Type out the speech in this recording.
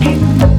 Thank